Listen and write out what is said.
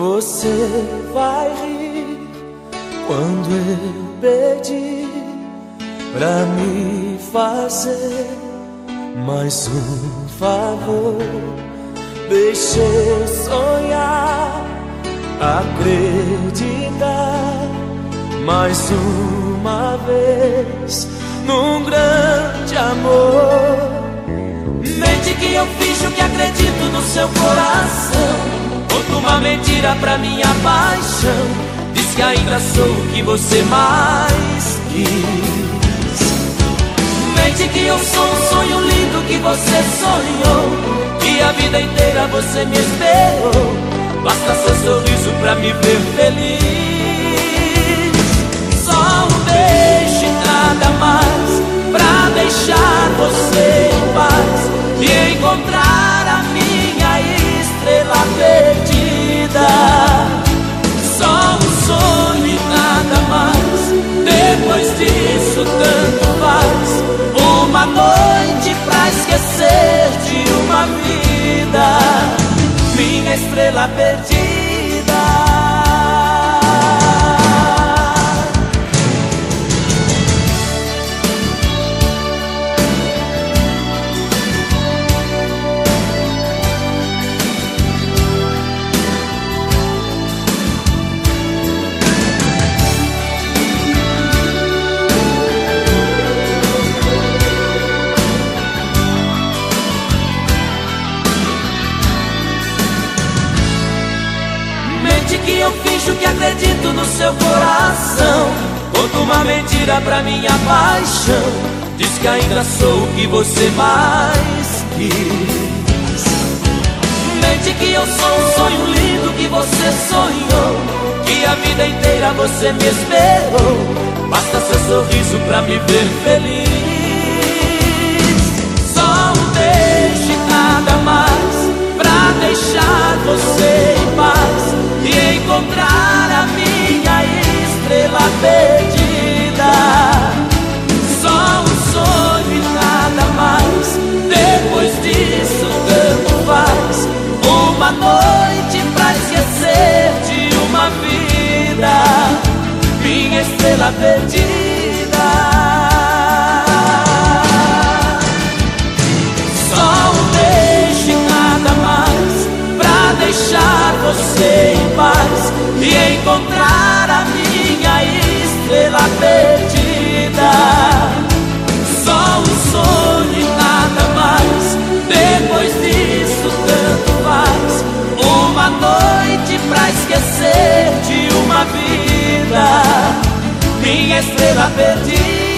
Você vai rir quando eu pedir pra me fazer mais um favor. Deixa eu sonhar, acreditar mais uma vez num grande amor. Mente que eu fiz o que acredito no seu coração. Conta uma mentira pra minha paixão. Diz que ainda sou o que você mais quis. Mente que eu sou um sonho lindo que você sonhou. Que a vida inteira você me esperou. Basta seu sorriso pra me ver feliz. Estrela perdida. Que eu finjo que acredito no seu coração. Conto uma mentira pra minha paixão. Diz que ainda sou o que você mais quis. Mente que eu sou um sonho lindo que você sonhou. Que a vida inteira você me esperou. Basta seu sorriso pra me ver feliz. Minha estrela estrela perdida.